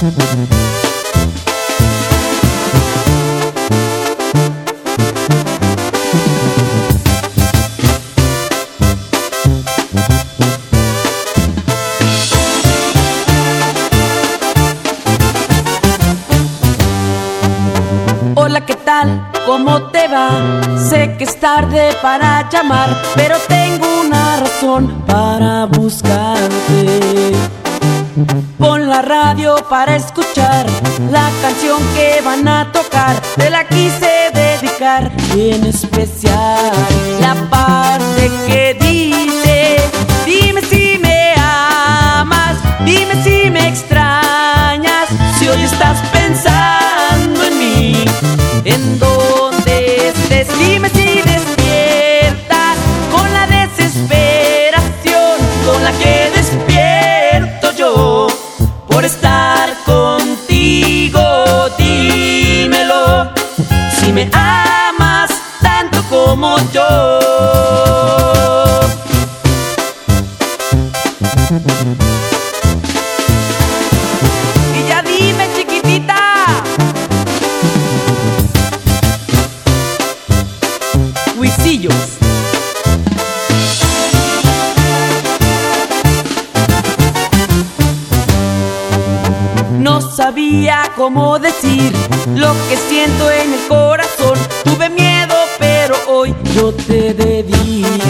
Hola, ¿qué tal? ¿Cómo te va? Sé que es tarde para llamar, pero tengo una razón para buscarte. Pon la radio para escuchar la canción que van a tocar. Te la quise dedicar en especial la parte que dice: Dime si me amas, dime si me extrañas, si hoy estás si me amas tanto como yo. Y ya dime, chiquitita. Huisillos. No sabía cómo decir lo que siento en el corazón. Tuve miedo, pero hoy yo te dedico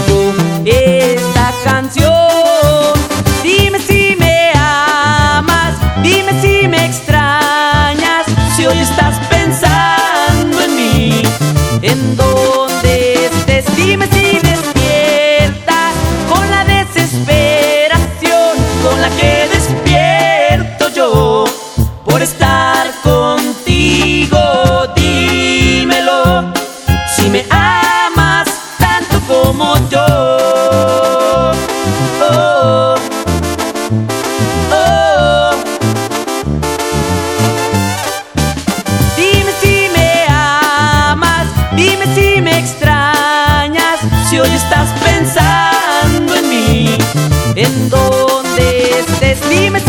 estás pensando en mí, en dónde estés. Dime